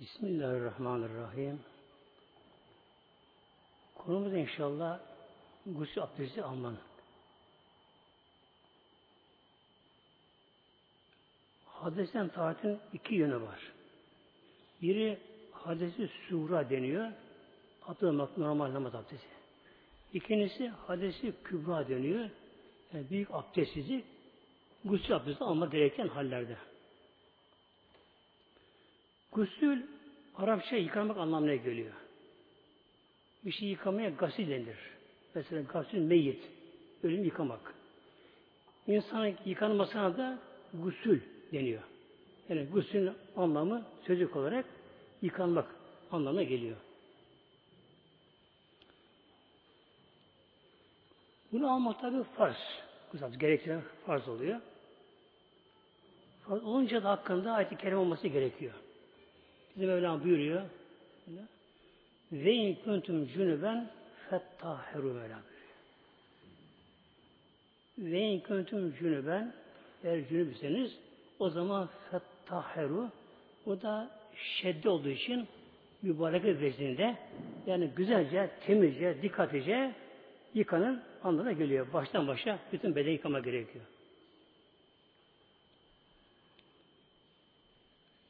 Bismillahirrahmanirrahim. Konumuz inşallah gusül abdesti almanın. Hadesten taharetin iki yönü var. Biri hadesi sura deniyor. Atılmak normal namaz abdesti. İkincisi hadesi kübra deniyor. Yani büyük abdestsizlik gusül abdesti almak gereken hallerde. Gusül Arapça yıkamak anlamına geliyor. Bir şey yıkamaya gasil denir. Mesela gasil meyit. Ölüm yıkamak. İnsanın yıkanmasına da gusül deniyor. Yani gusül anlamı sözlük olarak yıkanmak anlamına geliyor. Bunu almak tabi farz. Gerektiren farz oluyor. Farz olunca da hakkında ayet-i kerim olması gerekiyor. Bizim Mevlam buyuruyor. Ve in kuntum cünüben fettahiru Mevlam Ve in kuntum cünüben eğer cünübseniz o zaman fettahiru o da şeddi olduğu için mübarek vezninde yani güzelce, temizce, dikkatlice yıkanın anlamına geliyor. Baştan başa bütün beden yıkama gerekiyor.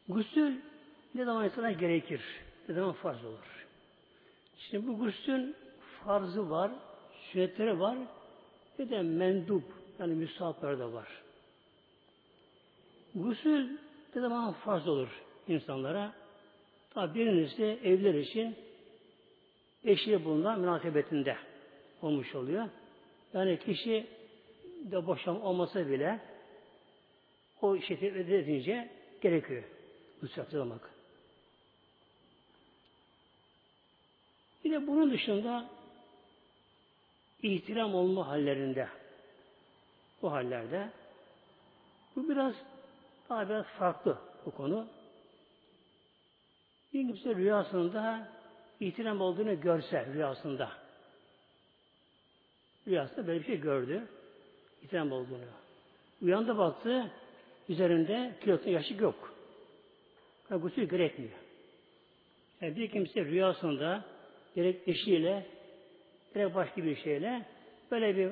Gusül ne zaman insana gerekir? Ne zaman farz olur? Şimdi bu gusülün farzı var, sünnetleri var ve de mendup yani müsahapları da var. Gusül ne zaman farz olur insanlara? Tabi birincisi evler için eşiyle bulunan münasebetinde olmuş oluyor. Yani kişi de boşam olmasa bile o şekilde edince gerekiyor. Gusül yaptırmak. Bir de bunun dışında ihtiram olma hallerinde bu hallerde bu biraz daha biraz farklı bu konu. Bir kimse rüyasında ihtiram olduğunu görse rüyasında rüyasında böyle bir şey gördü. İhtiram olduğunu. Uyandı baktı üzerinde kilotun yaşı yok. Yani gusül gerekmiyor. Yani bir kimse rüyasında gerek eşiyle gerek başka bir şeyle böyle bir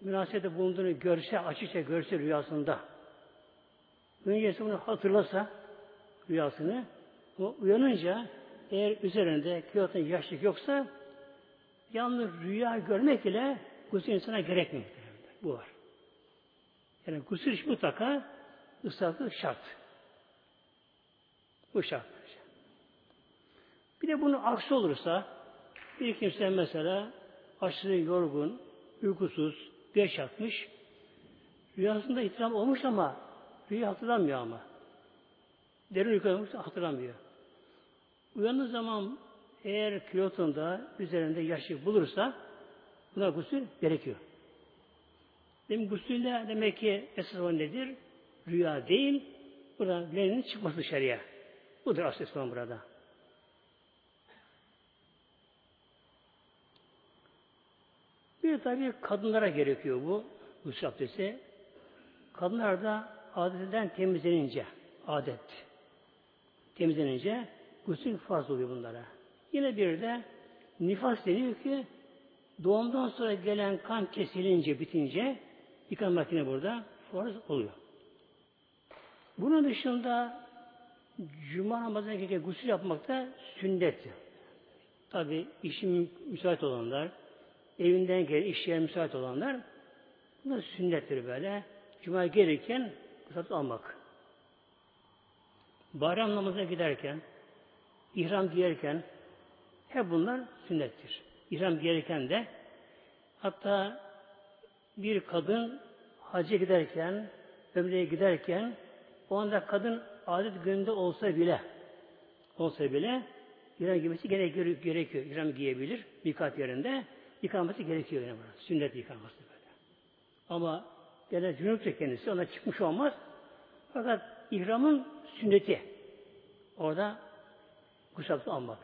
münasebette bulunduğunu görse, açıkça görse rüyasında öncesi bunu hatırlasa rüyasını o uyanınca eğer üzerinde kilotun yaşlık yoksa yalnız rüya görmek ile gusül insana gerekmiyor. Bu var. Yani gusül iş mutlaka ıslaklık şart. Bu şart. Bir de bunun aksi olursa bir kimse mesela aşırı yorgun, uykusuz, geç yatmış, rüyasında itiram olmuş ama rüya hatırlamıyor ama. Derin uyku olmuş hatırlamıyor. Uyandığı zaman eğer kilotunda üzerinde yaşlık bulursa buna gusül gerekiyor. Demek gusülde demek ki esas olan nedir? Rüya değil, burada leğenin çıkması dışarıya. Budur asıl olan burada. Bir tabi kadınlara gerekiyor bu gusül abdesti. Kadınlar da adetten temizlenince adet temizlenince gusül farz oluyor bunlara. Yine bir de nifas deniyor ki doğumdan sonra gelen kan kesilince, bitince yıkanmak yine burada farz oluyor. Bunun dışında Cuma namazına gusül yapmak da sünnet. Tabi işin müsait olanlar, evinden gelen iş yeri müsait olanlar bu da sünnettir böyle. Cuma gelirken gusül almak. Bayram namazına giderken, ihram giyerken hep bunlar sünnettir. İhram giyerken de hatta bir kadın hacca giderken, ömreye giderken o anda kadın adet gününde olsa bile olsa bile İhram giymesi gerekiyor, gerekiyor. İhram giyebilir mikat yerinde. Yıkanması gerekiyor yani burada. Sünnet yıkanması böyle. Ama gene cünüpse kendisi ona çıkmış olmaz. Fakat ihramın sünneti orada gusapsı almak.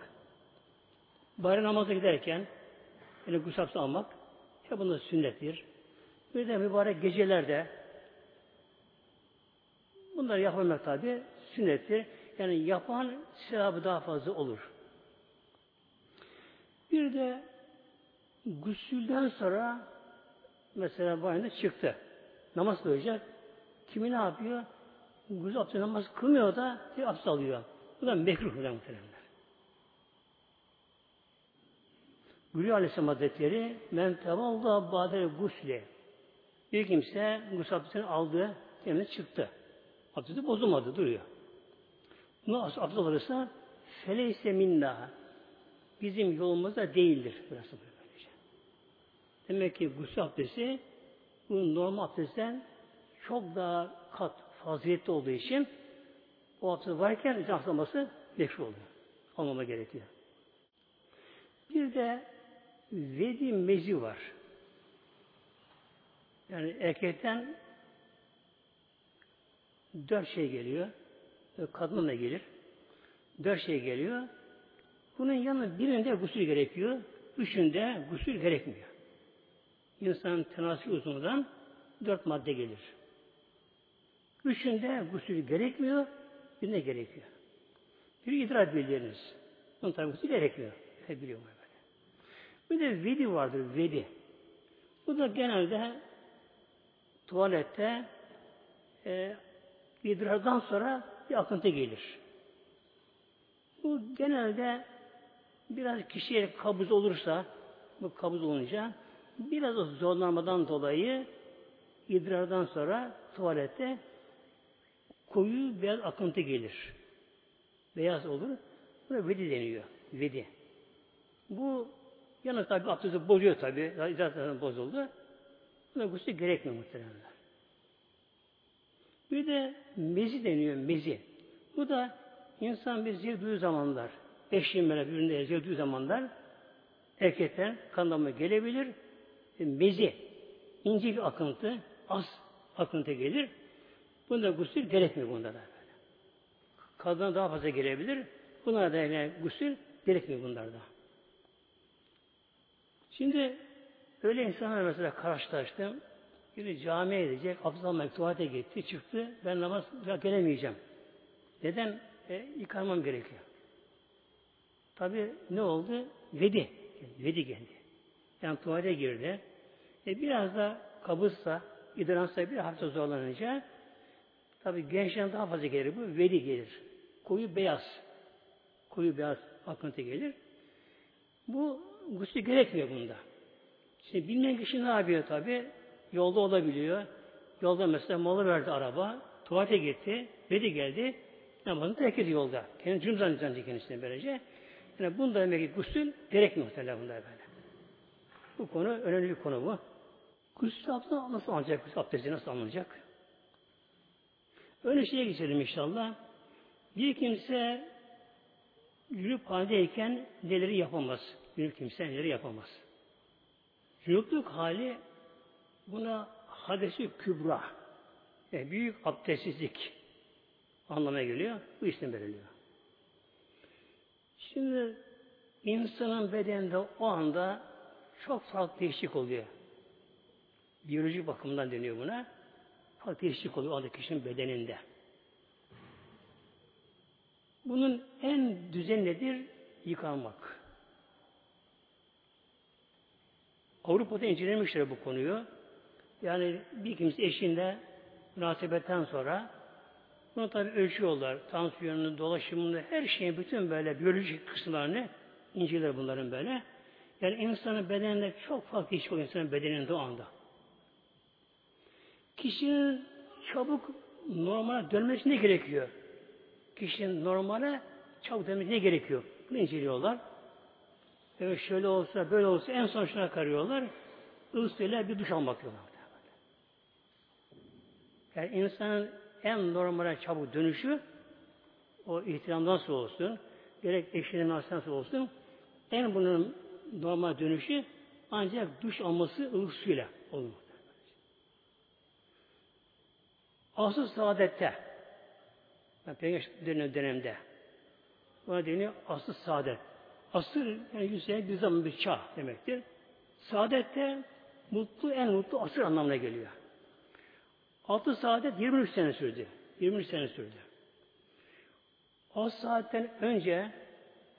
Bayram namazı giderken yine gusapsı almak hep bunlar sünnettir. Bir de mübarek gecelerde bunları yapmak tabi sünnettir. Yani yapan sevabı daha fazla olur. Bir de gusülden sonra mesela bayında çıktı. Namaz kılacak. Kimi ne yapıyor? Gusül abdest namaz kılmıyor da bir abdest alıyor. Bu da mekruh muhtemelen. Buyuruyor Aleyhisselam Hazretleri men tevalda badel gusle bir kimse gusül abdestini aldı kendine çıktı. Abdesti bozulmadı duruyor. Bunu abdest alırsa feleyse minna bizim yolumuzda değildir. Burası böylece. Demek ki gusül abdesti bu normal abdestten çok daha kat faziletli olduğu için o abdest varken izahlaması meşru oluyor. Almama gerekiyor. Bir de vedi mezi var. Yani erkekten dört şey geliyor. Kadına da gelir. Dört şey geliyor. Bunun yanında birinde gusül gerekiyor. Üçünde gusül gerekmiyor. İnsanın tenasül uzunluğundan dört madde gelir. Üçünde gusül gerekmiyor, birine gerekiyor. Bir idrar bildiriniz. Onun tabi gusül gerekmiyor. Hep biliyorum böyle. Bir de vedi vardır, vedi. Bu da genelde tuvalette e, idrardan sonra bir akıntı gelir. Bu genelde biraz kişiye kabız olursa, bu kabız olunca biraz zorlanmadan dolayı idrardan sonra tuvalette koyu beyaz akıntı gelir. Beyaz olur. Buna vedi deniyor. Vedi. Bu yalnız tabi abdesti bozuyor tabi. Zaten bozuldu. Buna gusül gerekmiyor muhtemelen. Bir de mezi deniyor mezi. Bu da insan bir zevk zamanlar, eşliğin böyle birbirine zevk zamanlar erkekler kanlama gelebilir. Mezi, ince bir akıntı, az akıntı gelir. Bunda gusül gerekmiyor bunda da böyle. Kadına daha fazla gelebilir. Buna da yani gusül gerekmiyor bunlarda. Şimdi öyle insanlar mesela karşılaştım. Biri camiye gidecek, abdest almak tuvalete gitti, çıktı. Ben namaz gelemeyeceğim. Neden? E, yıkanmam gerekiyor. Tabi ne oldu? Vedi. Vedi geldi. Yani tuvalete girdi. E, biraz da kabızsa, idransa bir hafta zorlanınca tabi gençlerin daha fazla gelir bu. Vedi gelir. Koyu beyaz. Koyu beyaz akıntı gelir. Bu gusül gerekmiyor bunda. Şimdi bilmeyen kişi ne yapıyor tabi? Yolda olabiliyor. Yolda mesela malı verdi araba. Tuvalete gitti. Vedi geldi. Namazını terk ediyor yolda. Kendi cüm zannedecek kendisine böylece. Yani bunda demek ki gusül gerekmiyor muhtemelen bunlar böyle. Bu konu önemli bir konu bu. Gusül abdesti nasıl alınacak? Gusül abdesti nasıl alınacak? Öyle şeye geçelim inşallah. Bir kimse yürüp haldeyken neleri yapamaz. Yürüp kimse neleri yapamaz. Yürüklük hali buna hadesi kübra. Yani büyük abdestsizlik anlamına geliyor. Bu isim veriliyor. Şimdi insanın bedeninde o anda çok farklı değişik oluyor. Biyolojik bakımdan deniyor buna. Farklı değişik oluyor o kişinin bedeninde. Bunun en düzen nedir? Yıkanmak. Avrupa'da incelemişler bu konuyu. Yani bir kimse eşinde münasebetten sonra bunu tabi ölçüyorlar. Tansiyonunu, dolaşımını, her şeyin bütün böyle biyolojik kısımlarını inceler bunların böyle. Yani insanın bedeninde çok farklı iş oluyor insanın bedeninde o anda. Kişinin çabuk normale dönmesi ne gerekiyor? Kişinin normale çabuk dönmesi ne gerekiyor? Bunu inceliyorlar. Evet şöyle olsa, böyle olsa en son şuna karıyorlar. Isıyla bir duş almak diyorlar. Yani insanın en normale çabuk dönüşü o ihtiramdan olsun, gerek eşinin nasıl olsun, en bunun normal dönüşü ancak duş alması ılık suyla olur. Asıl saadette yani Peygamber dönemde buna deniyor asıl saadet. Asır yani sene bir zaman bir çağ demektir. Saadette mutlu en mutlu asır anlamına geliyor. Altı saadet 23 sene sürdü. 23 sene sürdü. o saatten önce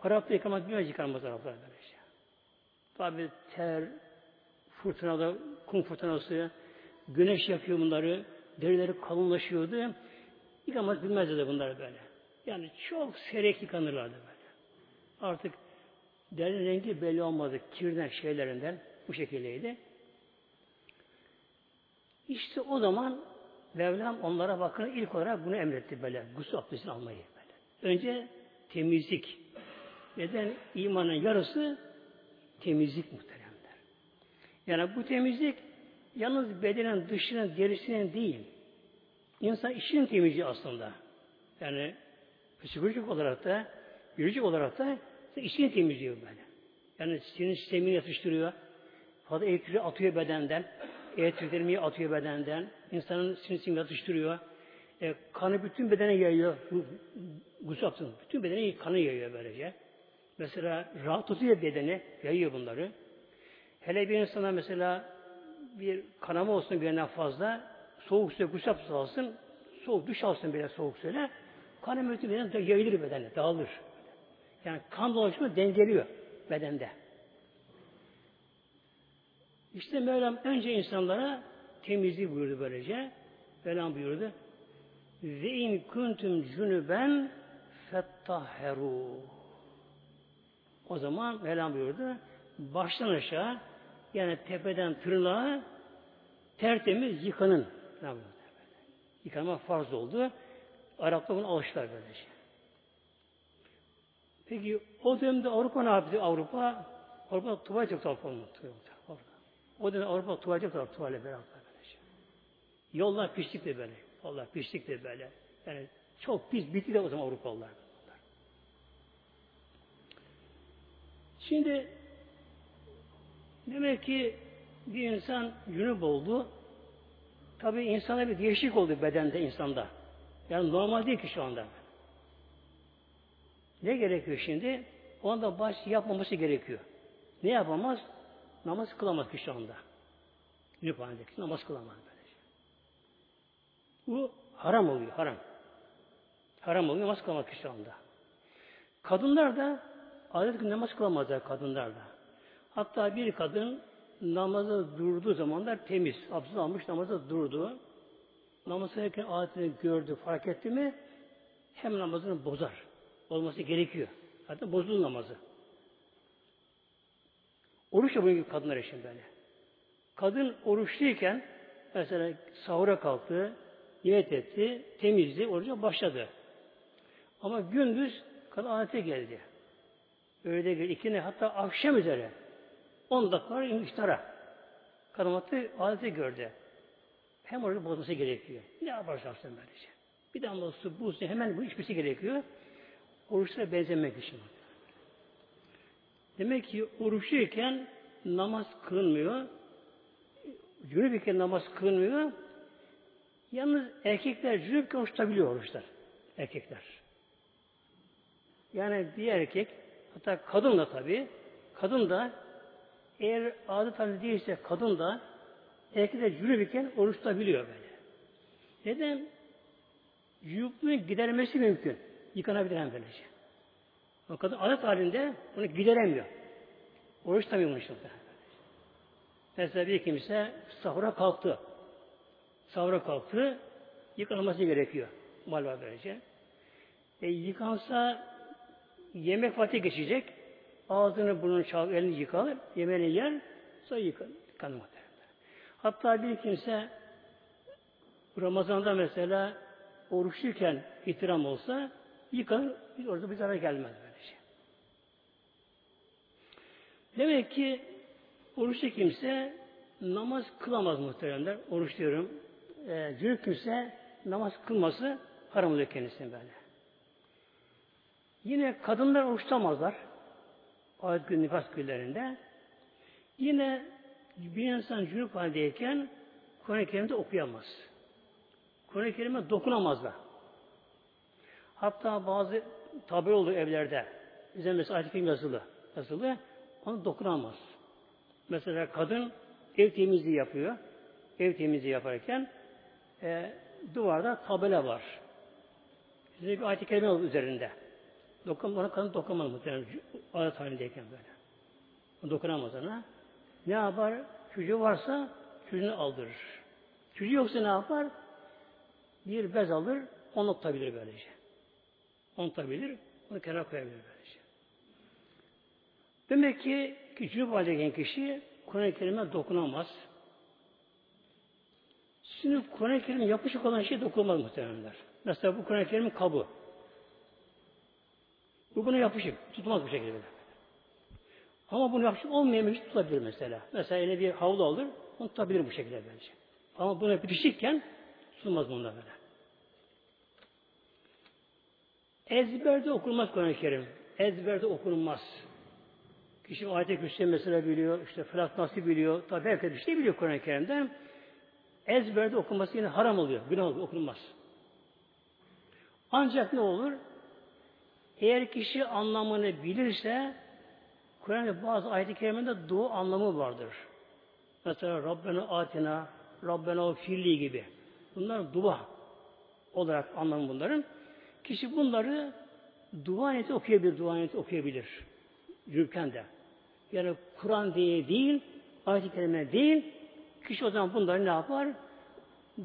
Arap'ta yıkamak bilmez yıkanmaz Araplar. Tabi ter, fırtınada, kum fırtınası, güneş yakıyor bunları, derileri kalınlaşıyordu. Yıkamaz bilmezdi de bunlar böyle. Yani çok seyrek yıkanırlardı böyle. Artık derinin rengi belli olmadı. Kirden şeylerinden bu şekildeydi. İşte o zaman Mevlam onlara bakın ilk olarak bunu emretti böyle. Gusül abdestini almayı böyle. Önce temizlik. Neden? imanın yarısı temizlik muhteremler. Yani bu temizlik yalnız bedenin dışının gerisinin değil. İnsan işin temizliği aslında. Yani psikolojik olarak da, biyolojik olarak da işini temizliyor böyle. Yani sinir sistemini yatıştırıyor. Fazla elektriği atıyor bedenden. Elektriklerimi atıyor bedenden. İnsanın sinir sistemini yatıştırıyor. E, kanı bütün bedene yayıyor. Gusül Bütün bedene kanı yayıyor böylece. Mesela rahat tutuyor bedeni, yayıyor bunları. Hele bir insana mesela bir kanama olsun birden fazla, soğuk suya gusül alsın, soğuk duş alsın bile soğuk suyla, kanama bütün bedene yayılır bedene, dağılır. Yani kan dolaşımı dengeliyor bedende. İşte Mevlam önce insanlara temizliği buyurdu böylece. Mevlam buyurdu. Ve in kuntum cunuben fettaheru. O zaman Mevlam buyurdu. Baştan aşağı yani tepeden tırnağa tertemiz yıkanın. Yıkanma farz oldu. Araplar bunu alıştılar böylece. Peki o dönemde Avrupa ne yaptı? Avrupa Avrupa tuvalet yoktu Avrupa orada. O dönemde Avrupa tuvalet yoktu tuvalet beraber böylece. Yollar pislik de böyle. Yollar pislik de böyle. Yani çok pis bitti de o zaman Avrupalılar. Şimdi demek ki bir insan cünüp oldu. Tabi insana bir değişik oldu bedende insanda. Yani normal değil ki şu anda. Ne gerekiyor şimdi? O anda baş yapmaması gerekiyor. Ne yapamaz? Namaz kılamaz ki şu anda. Halindeki namaz kılamaz böylece. Bu haram oluyor, haram. Haram oluyor, namaz kılamak ki şu anda. Kadınlar da adet namaz kılamazlar kadınlar da. Hatta bir kadın namaza durduğu zamanlar temiz, abdest almış namaza durdu. Namaz kılarken adetini gördü, fark etti mi hem namazını bozar. Olması gerekiyor. Hatta bozulur namazı. Oruç da bunun kadınlar için böyle. Kadın oruçluyken mesela sahura kalktı, niyet etti, temizdi, oruca başladı. Ama gündüz kadın adete geldi. Öyle geldi. İkine hatta akşam üzere 10 dakika iftara. Kadın hattı adeti gördü. Hem orada bozması gerekiyor. Ne yaparsan sen böylece. Bir damla su, buz, hemen bu içmesi gerekiyor. Oruçlara benzemek için. Demek ki oruçluyken namaz kılınmıyor. Cünüp namaz kılınmıyor. Yalnız erkekler cünüp oruç oruçlar. Erkekler. Yani bir erkek hatta kadın da tabi kadın da eğer adet halinde değilse kadın da erkekler cünüp iken oruç tutabiliyor böyle. Neden? Cünüplüğün gidermesi mümkün. Yıkanabilir hem böylece. O kadın adet halinde bunu gideremiyor. Oruç bunu şimdi. Mesela bir kimse sahura kalktı. Sahura kalktı. Yıkanması gerekiyor. Mal var böylece. E, yıkansa yemek vakti geçecek. Ağzını burnunu çalıp elini yıkar. Yemeğini yer. Sonra. Yıkanır Hatta bir kimse Ramazan'da mesela oruçluyken itiram olsa yıkanır. Orada bir zarar gelmez böyle şey. Demek ki oruçlu kimse namaz kılamaz muhteremler. Oruç diyorum. E, kimse namaz kılması haram oluyor kendisine böyle. Yine kadınlar oruç. Ayet gün nifas günlerinde. Yine bir insan cünüp haldeyken Kur'an-ı Kerim'de okuyamaz. Kur'an-ı Kerim'e dokunamazlar. Hatta bazı tabir olur evlerde. Bize mesela ayet yazılı. Yazılı. Onu dokunamaz. Mesela kadın ev temizliği yapıyor. Ev temizliği yaparken e, duvarda tabela var. Size bir ayet-i kerime üzerinde. Dokun, ona kadın dokunmaz muhtemelen. Adet halindeyken böyle. Dokunamaz ona. Ne yapar? Çocuğu varsa çocuğunu aldırır. Çocuğu yoksa ne yapar? Bir bez alır, onu tutabilir böylece. Onu tutabilir, onu kenara koyabilir böylece. Demek ki küçük haldeyken kişi Kur'an-ı Kerim'e dokunamaz. Şimdi Kur'an-ı Kerim yapışık olan şey dokunmaz muhtemelenler. Mesela bu Kur'an-ı Kerim'in kabı. Bu buna yapışık. Tutmaz bu şekilde. Ama bunu yapışık olmayan bir şey tutabilir mesela. Mesela eline bir havlu alır, onu tutabilir bu şekilde bence. Ama buna bitişikken tutulmaz bunda böyle. Ezberde okunmaz Kur'an-ı Kerim. Ezberde okunmaz. Kişi ayet-i kürsü mesela biliyor, işte felak nasıl biliyor, tabi herkes bir şey biliyor Kur'an-ı Kerim'den. Ezberde okunması yine haram oluyor, günah oluyor, okunmaz. Ancak ne olur? Eğer kişi anlamını bilirse, Kur'an'da bazı ayet-i kerimede dua anlamı vardır. Mesela Rabbena atina, Rabbena firli gibi. Bunlar dua olarak anlamı bunların. Kişi bunları dua niyeti okuyabilir, dua niyeti okuyabilir. Yürürken de. Yani Kur'an diye değil, ayet-i kerime değil, kişi o zaman bunları ne yapar?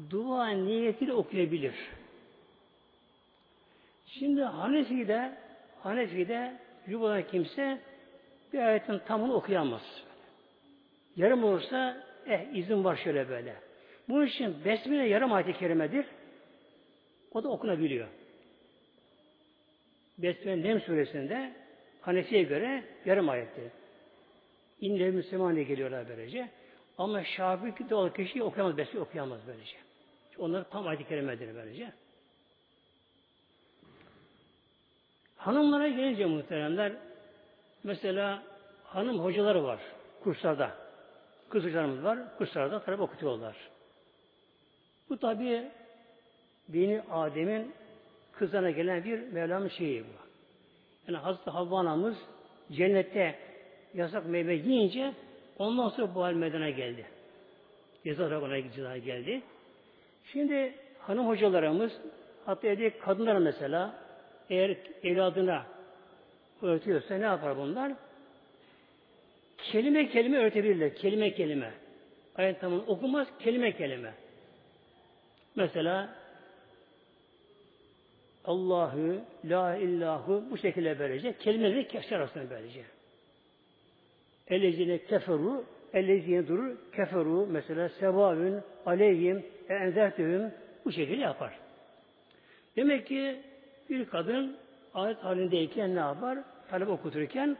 Dua niyetiyle okuyabilir. Şimdi Hanefi'de Hanefi'de yuvadan kimse bir ayetin tamını okuyamaz. Yarım olursa eh izin var şöyle böyle. Bunun için Besmele yarım ayet-i kerimedir. O da okunabiliyor. Besmele Nem suresinde Hanefi'ye göre yarım ayettir. İnne Müslüman diye geliyorlar böylece. Ama Şafii de olan kişi okuyamaz, Besmele okuyamaz böylece. Onlar tam ayet-i kerimedir böylece. Hanımlara gelince muhteremler, mesela hanım hocaları var kurslarda. Kız hocalarımız var, kurslarda tabi okutuyorlar. Bu tabi Beni Adem'in kızına gelen bir Mevlam'ın şeyi bu. Yani Hazreti Havva anamız cennette yasak meyve yiyince ondan sonra bu hal meydana geldi. Ceza olarak ona geldi. Şimdi hanım hocalarımız hatta evdeki kadınlar mesela eğer evladına öğretiyorsa ne yapar bunlar? Kelime kelime öğretebilirler. Kelime kelime. Ayet tamam okumaz kelime kelime. Mesela Allahü, la illahu bu şekilde böylece kelimeleri keşke arasında böylece. Ellezine keferu, ellezine durur, keferu mesela sevavün, aleyhim, enzertühüm bu şekilde yapar. Demek ki bir kadın ayet halindeyken ne yapar? Talep okuturken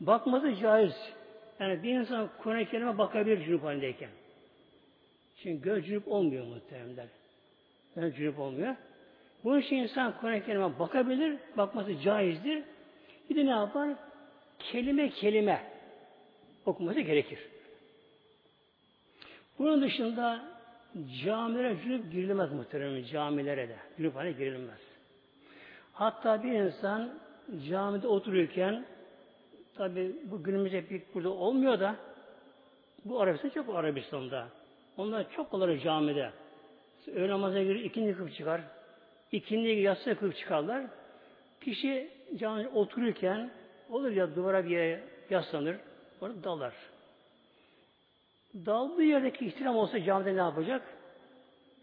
bakması caiz. Yani bir insan Kur'an-ı Kerim'e bakabilir cünüp halindeyken. Çünkü göz cünüp olmuyor muhteremler. Göz cünüp olmuyor. Bunun için insan Kur'an-ı Kerim'e bakabilir, bakması caizdir. Bir de ne yapar? Kelime kelime okuması gerekir. Bunun dışında camilere cünüp girilmez muhtemelen camilere de. Cünüp girilmez. Hatta bir insan camide otururken tabi bu günümüzde pek burada olmuyor da bu Arabistan çok Arabistan'da. Onlar çok olur camide. Öğle namazına girir, ikinci kılıp çıkar. İkinci yatsı kılıp çıkarlar. Kişi camide otururken olur ya duvara bir yere yaslanır, orada dalar. Daldığı yerdeki ihtiram olsa camide ne yapacak?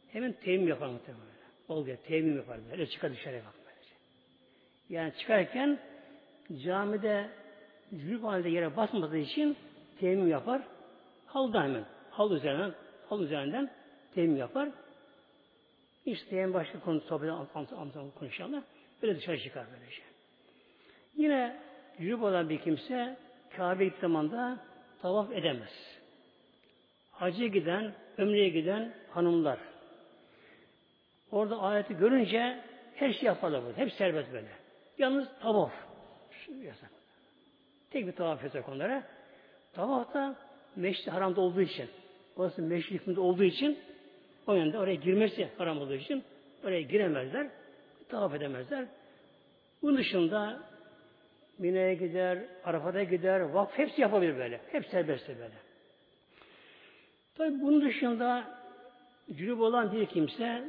Hemen teyemmüm yapar muhtemelen. Oluyor, teyemmüm yapar. Öyle çıkar dışarıya bak. Yani çıkarken camide cülüp halinde yere basmadığı için teyemmüm yapar. Halda hemen. Hal üzerinden, hal üzerinden teyemmüm yapar. İşte teyemmüm başka konu sohbet konuşalım. Böyle dışarı çıkar böyle şey. Yine cülüp olan bir kimse Kabe gittiği zaman da tavaf edemez. Hacıya giden, ömreye giden hanımlar. Orada ayeti görünce her şey yaparlar burada. Hep serbest böyle. Yalnız tavaf. Yasak. Tek bir tavaf yasak onlara. Tavaf da meşri haramda olduğu için, orası meşri olduğu için o yönde oraya girmesi haram olduğu için oraya giremezler. Tavaf edemezler. Bunun dışında Mine'ye gider, Arafat'a gider, vakf hepsi yapabilir böyle. Hep serbest böyle. Tabi bunun dışında cülüp olan bir kimse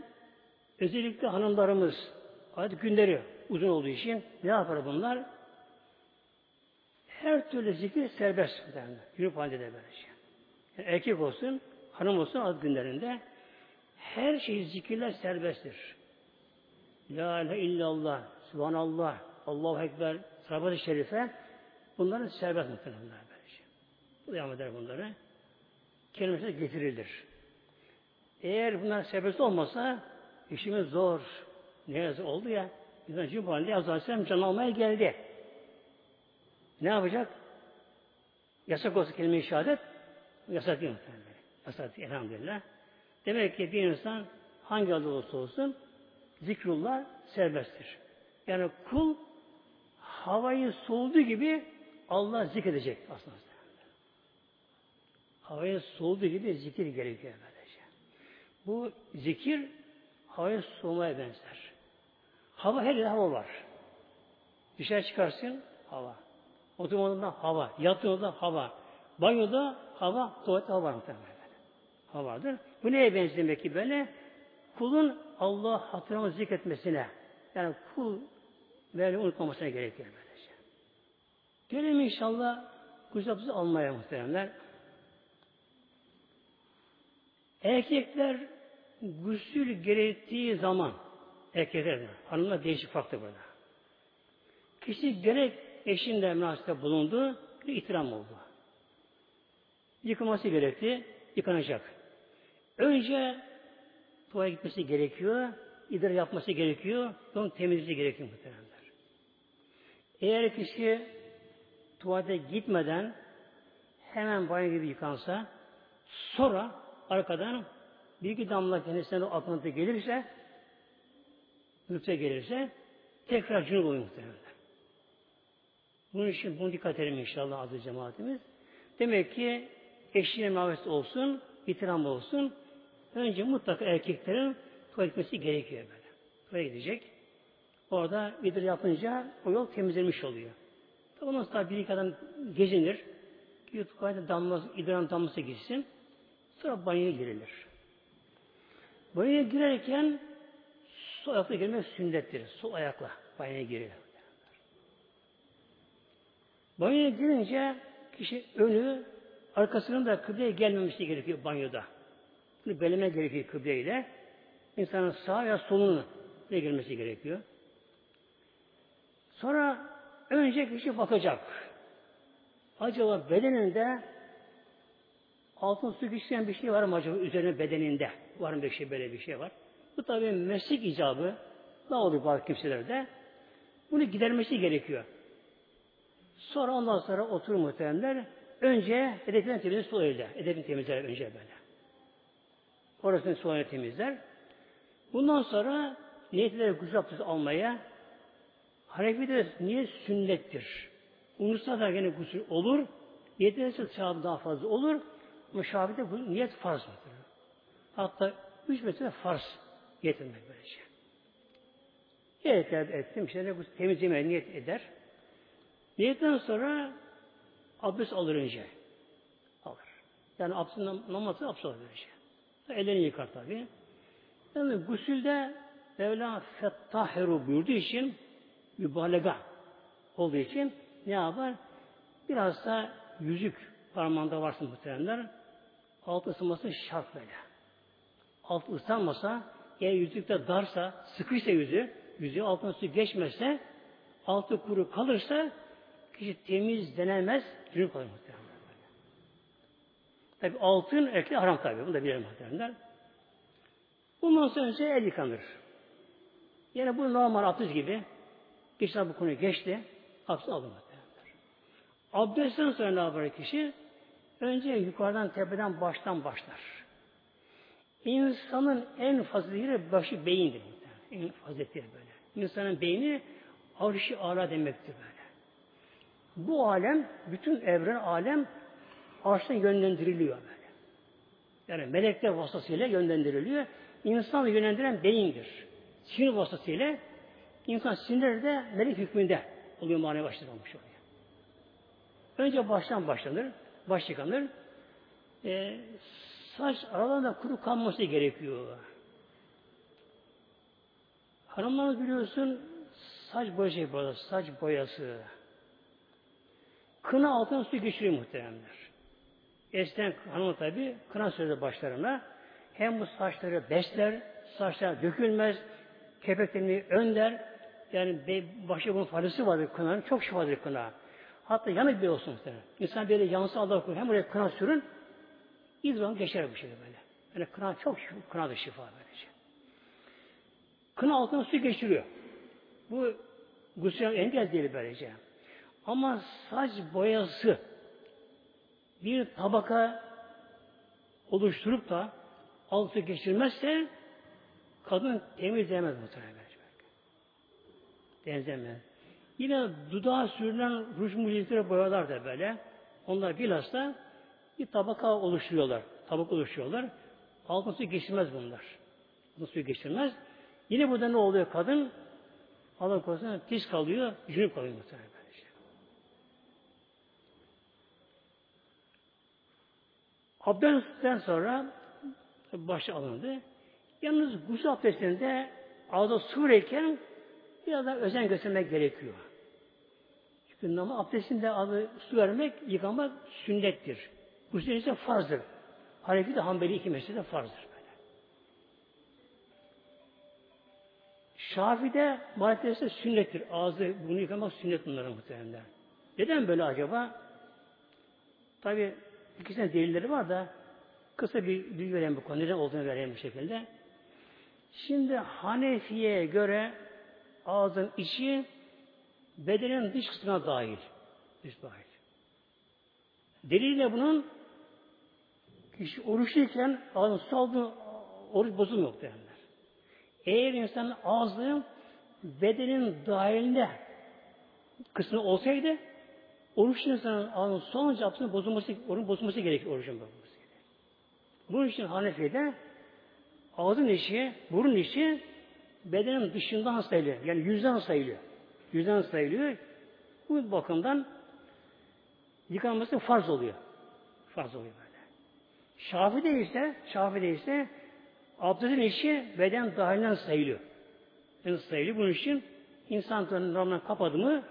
özellikle hanımlarımız adet günleri uzun olduğu için ne yapar bunlar? Her türlü zikir serbest derler. Günlük halde de böyle şey. Yani erkek olsun, hanım olsun ad günlerinde her şey zikirler serbesttir. La ilahe illallah, subhanallah, Allahu Ekber, sahabat-ı şerife bunların serbest muhtemelen böyle şey. Bu devam eder bunları. Kelimesi getirilir. Eğer bunlar serbest olmasa işimiz zor. Ne yazık oldu ya. Bizden Cumhurbaşkanı Aleyhisselam can almaya geldi. Ne yapacak? Yasak olsa kelime-i şehadet yasak değil muhtemelen. Yasak değil elhamdülillah. Demek ki bir insan hangi adı olursa olsun zikrullah serbesttir. Yani kul havayı soğuduğu gibi Allah zikredecek aslında. Havaya soğuduğu gibi zikir gerekiyor böylece. Bu zikir havaya soğumaya benzer. Hava her yerde hava var. Dışarı çıkarsın hava. Oturmadığında hava. Yattığında hava. Banyoda hava, tuvalette hava var muhtemelen. Hava vardır. Bu neye benziyor demek ki böyle? Kulun Allah hatırını zikretmesine. Yani kul böyle unutmamasına gerekiyor böylece. Gelelim inşallah kucağımızı almaya muhteremler. Erkekler gusül gerektiği zaman erkekler, hanımlar değişik farklı burada. Kişi gerek eşinde münasebette bulundu, bir itiram oldu. Yıkaması gerekti, yıkanacak. Önce tuvalete gitmesi gerekiyor, idrar yapması gerekiyor, onun temizliği gerekiyor muhtemelenler. Eğer kişi tuvalete gitmeden hemen banyo gibi yıkansa, sonra arkadan bir iki damla kendisine akıntı gelirse, nüfse gelirse, tekrar cünüp oluyor muhtemelen. Bunun için bunu dikkat edelim inşallah aziz cemaatimiz. Demek ki eşliğine mavesi olsun, itiram olsun. Önce mutlaka erkeklerin tuvalet gitmesi gerekiyor böyle. Tuvalete gidecek. Orada vidir yapınca o yol temizlenmiş oluyor. Ondan sonra bir iki adam gezinir. Bir tuvalete damlası, idran damlası gitsin. Sonra banyoya girilir. Banyoya girerken sol ayakla girmek sünnettir. Sol ayakla banyoya girilir. Banyoya girince kişi önü arkasının da kıbleye gelmemesi gerekiyor banyoda. Bunu beleme gerekiyor kıbleyle. İnsanın sağ ya solunu ne girmesi gerekiyor. Sonra önce kişi bakacak. Acaba bedeninde altın su geçen bir şey var mı acaba üzerine bedeninde? Var mı bir şey böyle bir şey var? Bu tabi meslek icabı ne oluyor bazı kimselerde? Bunu gidermesi gerekiyor. Sonra ondan sonra oturur muhteremler. Önce edebin temizler su öyle. Edebin temizler önce böyle. Orasını sonra temizler. Bundan sonra niyetleri gusül almaya Hanefi'de niyet sünnettir. Unutsa da yine gusül olur. Niyet ederse daha fazla olur. Ama Şafii'de bu niyet farz mıdır? Hatta üç metre farz niyet etmek böylece. Niyet ettim. İşte bu temizlemeye niyet eder. Niyetten sonra abdest alır önce. Alır. Yani abdest namazı abdest alır önce. Ellerini yıkar tabi. Yani gusülde Mevla fettahiru buyurduğu için mübalega olduğu için ne yapar? Biraz da yüzük parmağında varsın muhteremler. Alt ısınması şart böyle. Alt ısınmasa eğer yüzükte darsa, sıkıysa yüzü, yüzüğü altına su geçmezse, altı kuru kalırsa kişi temiz denemez, cünüp kalır muhtemelen. Tabi altın erkek haram tabi. Bunu da bilelim muhtemelen. Bundan sonra el yıkanır. Yani bu normal abdest gibi. Geçen bu konuyu geçti. Abdest aldı muhtemelen. Abdestten sonra ne yapar kişi? Önce yukarıdan, tepeden, baştan başlar. İnsanın en yeri başı beyindir. En faziletli böyle. İnsanın beyni arş-ı ala demektir böyle. Bu alem, bütün evren alem arştan yönlendiriliyor böyle. Yani melekler vasıtasıyla yönlendiriliyor. İnsanı yönlendiren beyindir. Sinir vasıtasıyla insan sinirleri de melek hükmünde oluyor manevi başlanmış oluyor. Önce baştan başlanır, baş yıkanır. E, saç aralarında kuru kalması gerekiyor. Hanımlarımız biliyorsun saç boyası burada, saç boyası. Kına altına su geçiriyor muhteremler. Eskiden hanım tabi kına sözü başlarına hem bu saçları besler, saçlar dökülmez, kepeklerini önder. Yani başı bunun faydası vardır kınanın. Çok şifadır kına. Hatta yanık bir olsun muhtemelen. İnsan böyle yansı Allah korusun. Hem buraya kına sürün. İzban geçer bu şekilde böyle. Yani kına çok kına da şifa böylece. Kına altına su geçiriyor. Bu gusül engel değil böylece. Ama saç boyası bir tabaka oluşturup da altı geçirmezse kadın temizleyemez muhtemelen. Benzemez. Yine dudağa sürülen ruj mucizleri boyalar da böyle. Onlar bilhassa bir tabaka oluşturuyorlar. Tabak oluşturuyorlar. Altın su geçirmez bunlar. Altın suyu geçirmez. Yine burada ne oluyor kadın? Allah korusun pis kalıyor, cünüp kalıyor muhtemelen. Abdestten sonra başı alındı. Yalnız gusül abdestinde ağza su verirken biraz da özen göstermek gerekiyor. Çünkü namaz abdestinde adı su vermek, yıkamak sünnettir. Gusül ise farzdır. Hanefi de Hanbeli iki mezhebe farzdır. Böyle. Şafi'de Maliklerde sünnettir. Ağzı, bunu yıkamak sünnet bunların muhtemelen. Neden böyle acaba? Tabi ikisinin delilleri var da kısa bir bilgi vereyim bu konu. Neden olduğunu vereyim bu şekilde. Şimdi Hanefi'ye göre ağzın içi bedenin dış kısmına dahil. Dış dahil. Deliliyle bunun kişi oruçluyken ağzın su aldığı oruç bozulmuyor derler. Eğer insan ağzı bedenin dahilinde kısmı olsaydı oruçlu insanın ağzının su alınca abdestin bozulması, orucun bozulması gerekiyor orucun bozulması. Bunun için Hanefi'de ağzın içi, burun içi bedenin dışından sayılıyor. Yani yüzden sayılıyor. Yüzden sayılıyor. Bu bakımdan yıkanması farz oluyor. Farz oluyor. Şafi ise, Şafi ise abdestin işi beden dahilinden sayılıyor. Yani sayılıyor. Bunun için insan normalden kapadı mı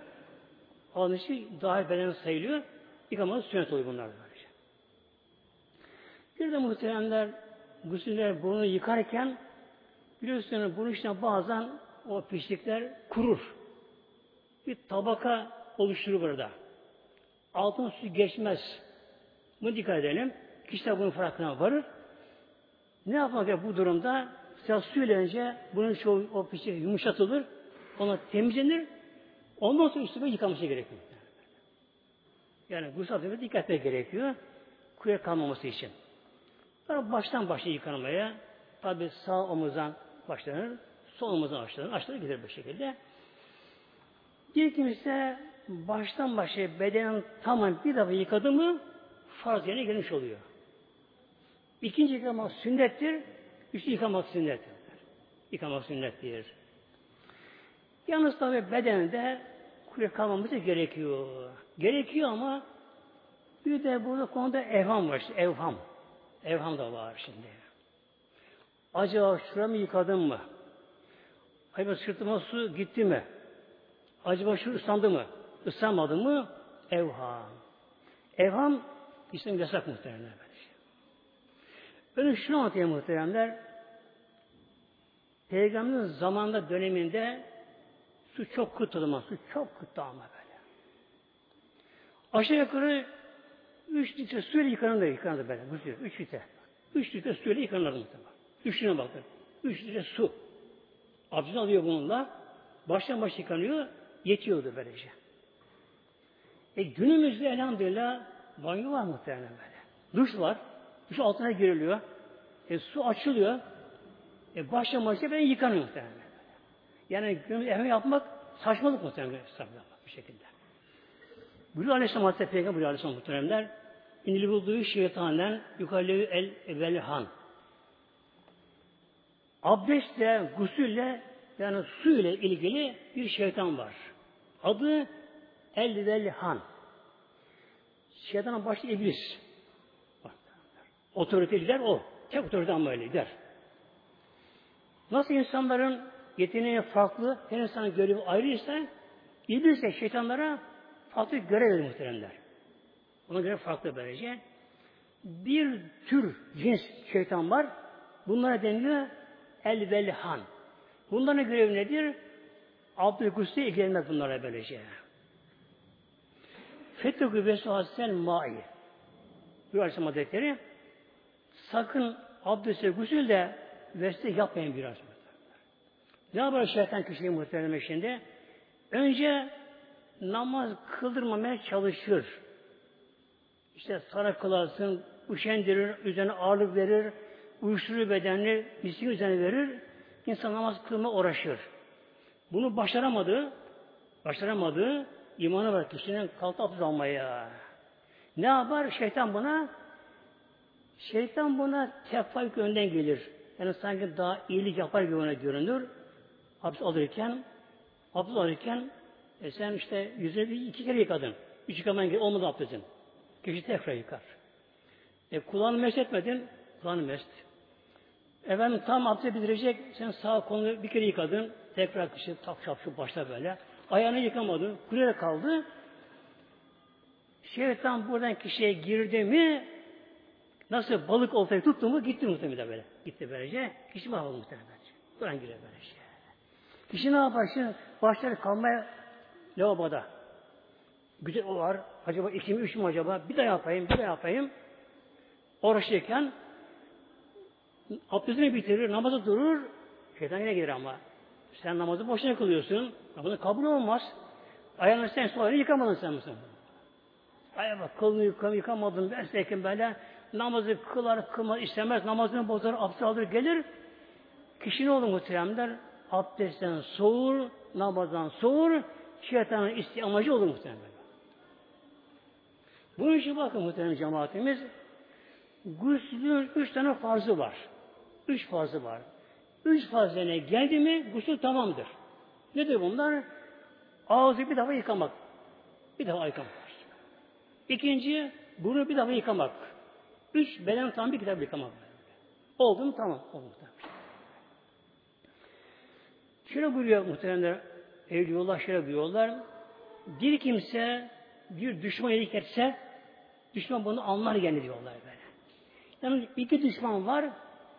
ağzın işi dahil beden sayılıyor. Yıkaması sünnet oluyor bunlar böylece. Bir de muhteremler gusüller burnunu yıkarken biliyorsunuz bunun içine bazen o pislikler kurur. Bir tabaka oluşturur burada. Altın su geçmez. Bunu dikkat edelim. Kişi de bunun farkına varır. Ne yapmak ya bu durumda? Mesela suyla bunun çoğu o pislik yumuşatılır. Ona temizlenir. Ondan sonra üstüne yıkaması gerekiyor. Yani bu satımda dikkat etmek gerekiyor. Kuya kalmaması için. Sonra baştan başa yıkanmaya tabi sağ omuzdan başlanır, sol omuzdan başlanır. Aşağıda gider bu şekilde. Bir kimse baştan başa bedenin tamam bir defa yıkadı mı farz yerine gelmiş oluyor. İkinci yıkamak sünnettir. Üçüncü yıkamak sünnettir. Yıkamak sünnettir. Yalnız tabi bedende kule kalmamız gerekiyor. Gerekiyor ama bir de burada konuda evham var. Işte, evham. Evham da var şimdi. Acaba şuramı yıkadım mı? Acaba sırtıma su gitti mi? Acaba şu ıslandı mı? Islanmadı mı? Evham. Evham İslam yasak muhteremler. Öyle şunu anlatayım muhteremler. Peygamberin zamanında döneminde su çok kıt. Su çok kıt ama böyle. Aşağı yukarı 3 litre suyla yıkanır da yıkanır böyle. Bu suyu 3 litre. 3 litre suyla yıkanır muhtemelen. Düşüne bakın. 3 litre su. Abdest alıyor bununla. Baştan baş yıkanıyor. Yetiyordu böylece. E günümüzde elhamdülillah banyo var muhtemelen böyle. Duş var. Duş altına giriliyor. E, su açılıyor. E, başa ben yıkanıyor muhtemelen. Yani günümüzde evde yapmak saçmalık muhtemelen. Bir şekilde. Buyuruyor Aleyhisselam Hazreti Peygamber buyuruyor Aleyhisselam muhteremler. İnili bulduğu şeytanen yukarılevi el velhan. Abdestle, gusülle yani su ile ilgili bir şeytan var. Adı el velhan. Şeytanın başı iblis. Otorite lider o. Tek otorite ama lider. Nasıl insanların yeteneği farklı, her insanın görevi ayrıysa iblis de şeytanlara farklı görev verir muhteremler. Ona göre farklı böylece. Bir tür cins şeytan var. Bunlara deniliyor el-velhan. Bunların görevi nedir? Abdülküs'te ilgilenmek bunlara böylece. Fethü Vesuhasen Ma'i. Bir Aleyhisselam Hazretleri sakın abdestle gusül de vesile yapmayın biraz. Ne yapar şeytan kişiyi muhtemelen şimdi? Önce namaz kıldırmamaya çalışır. İşte sana kılarsın, üşendirir, üzerine ağırlık verir, uyuşturur bedenini, miskin üzerine verir. İnsan namaz kılma uğraşır. Bunu başaramadı, başaramadı, imanı var kişinin kalktı abdest almaya. Ne yapar? Şeytan buna şeytan buna tefayük önden gelir. Yani sanki daha iyilik yapar gibi ona görünür. Abdest alırken abdest alırken e sen işte yüzüne bir iki kere yıkadın. Üç yıkaman olmadı abdestin. Kişi tekrar yıkar. E kulağını mesh etmedin, kulağını mesh. Efendim tam abdest bitirecek, sen sağ kolunu bir kere yıkadın, tekrar kişi tak şu başta böyle. Ayağını yıkamadın, kuleye kaldı. Şeytan buradan kişiye girdi mi, nasıl balık oltayı tuttu mu, gitti muhtemelen böyle. Gitti böylece, kişi mahvoldu muhtemelen. Buradan giriyor böylece. Kişi ne yapar şimdi? Başlar kalmaya lavaboda. Güzel o var. Acaba iki mi üç mü acaba? Bir de yapayım, bir de yapayım. Uğraşırken abdestini bitirir, namazı durur. Şeytan yine gelir ama. Sen namazı boşuna kılıyorsun. Namazı kabul olmaz. Ayağını sen sonra yıkamadın sen misin? Ayağa bak, kılını yıkam, yıkamadın. Besleyken böyle namazı kılar, kılmaz, istemez. Namazını bozar, abdest alır, gelir. Kişi ne olur muhteremler? Abdestten soğur, namazdan soğur, şeytanın isti amacı olur muhtemelen. Bunun için bakın muhtemelen cemaatimiz, Guslün üç tane farzı var. Üç farzı var. Üç farzına geldi mi gusül tamamdır. Nedir bunlar? Ağzı bir defa yıkamak. Bir defa yıkamak. İkinci, burnu bir defa yıkamak. Üç, beden tam bir kitap yıkamak. Oldu mu? Tamam. Oldu mu? Şöyle buyuruyor muhteremler, Evliyaullah şöyle buyuruyorlar. Bir kimse bir düşman iyilik etse, düşman bunu anlar gene diyorlar böyle. Yani iki düşman var,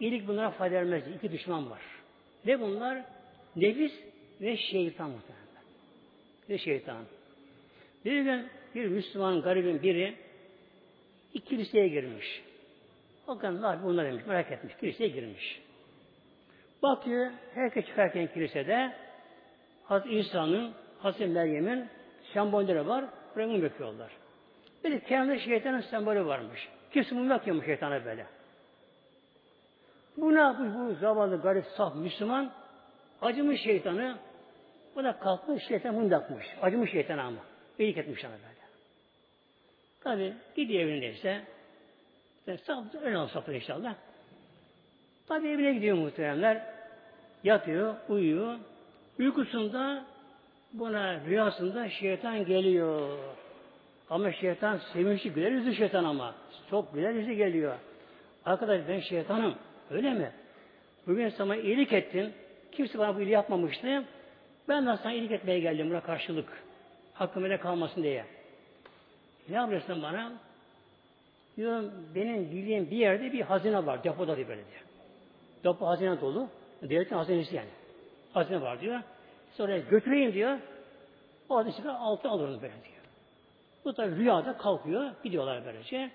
iyilik bunlara fayda vermez. İki düşman var. Ne bunlar? Nefis ve şeytan muhtemelen. Ve şeytan. Bir gün bir Müslüman garibin biri iki kiliseye girmiş. Bakın ne bunlar demiş, merak etmiş. Kiliseye girmiş. Bakıyor, herkes çıkarken kilisede Hazreti İsa'nın, Hazreti Meryem'in sembolleri var. Bakıyorlar. Bir de kenarında şeytanın sembolü varmış. Kimse mum yakıyormuş şeytana böyle. Bu ne yapmış bu zavallı garip saf Müslüman? Acımış şeytanı. Bu da kalkmış şeytan mum yakmış. Acımış şeytana ama. İyilik etmiş ona böyle. Tabi gidiyor evindeyse. Saf, öyle olsa inşallah. Tabi evine gidiyor muhteremler. Yatıyor, uyuyor. Uykusunda buna rüyasında şeytan geliyor. Ama şeytan sevinçli güler yüzü şeytan ama. Çok güler yüzü geliyor. Arkadaş ben şeytanım. Öyle mi? Bugün sana iyilik ettin. Kimse bana bu iyiliği yapmamıştı. Ben de sana iyilik etmeye geldim buna karşılık. Hakkım öyle kalmasın diye. Ne yapıyorsun bana? Diyorum benim bildiğim bir yerde bir hazine var. Depoda diye böyle diyor. Depo hazine dolu. Devletin hazinesi yani. Hazine var diyor. Sonra götüreyim diyor. O hadisi altı alırım böyle diyor. Bu da rüyada kalkıyor. Gidiyorlar böylece.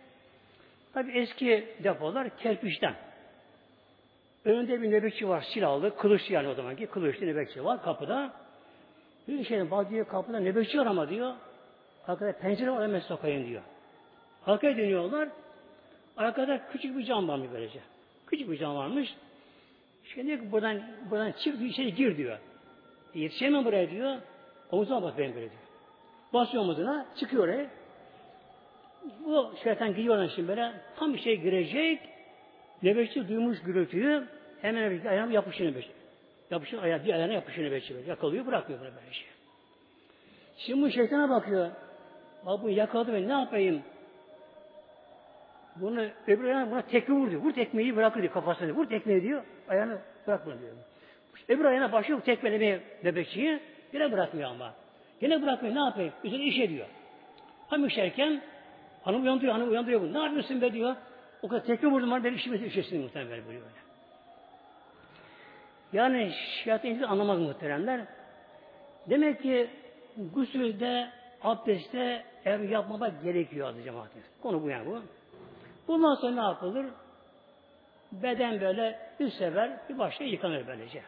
Tabi eski depolar kerpiçten. Önünde bir nöbetçi var silahlı. Kılıçlı yani o zamanki. Kılıçlı nöbetçi var kapıda. Bir şey bak diyor kapıda nöbetçi var ama diyor. Arkada pencere var hemen sokayım diyor. Arkaya dönüyorlar. Arkada küçük bir cam varmış böylece. Küçük bir cam varmış. Şey diyor ki buradan, buradan çık bir içeri gir diyor. E, yetişemem buraya diyor. Omuzuma bas benim böyle diyor. Basıyor omuzuna, çıkıyor oraya. Bu şeytan gidiyor şimdi böyle. Tam bir şey girecek. Nöbetçi duymuş gürültüyü. Hemen bir ayağına yapışıyor nöbetçi. Yapışıyor ayağı, bir ayağına yapışıyor nöbetçi. Yakalıyor, bırakmıyor böyle böyle şey. Şimdi bu şeytana bakıyor. Bak bu yakaladı beni, ne yapayım? Bunu öbür ayağına buna tekme vur diyor. Vur tekmeyi bırakır diyor kafasına. Vur tekmeyi diyor. Ayağını bırakma diyor. Öbür ayağına başlıyor tekmelemeye bebekçiyi. Yine bırakmıyor ama. Yine bırakmıyor. Ne yapayım? Üzerine iş ediyor. Tam işerken hanım uyandırıyor, hanım uyandırıyor. Ne yapıyorsun be diyor. O kadar tekme vurdum var, ben işimi işesin muhtemelen böyle böyle. Yani şeytan anlamaz muhteremler. Demek ki gusülde, abdestte ev yapmamak gerekiyor adı cemaatimiz. Konu bu yani bu. Bundan sonra ne yapılır? Beden böyle üç sefer bir başta yıkanır böylece.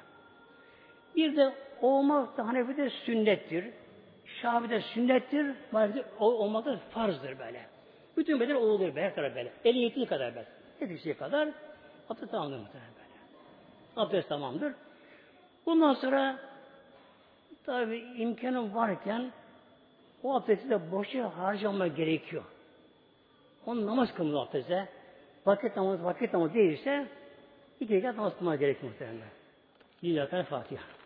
Bir de olmak da Hanefi'de sünnettir. Şafi'de sünnettir. Maalesef olmak da farzdır böyle. Bütün beden olur böyle, her taraf böyle. Eli yettiği kadar böyle. Yettiği kadar abdest tamamdır muhtemelen böyle. Abdest tamamdır. Bundan sonra tabi imkanı varken o abdesti de boşa harcama gerekiyor. Onun namaz kılmalı abdeste. Vakit namazı vakit namazı değilse iki rekat namaz kılmak gerekiyor muhtemelen. Lillahi Fatiha.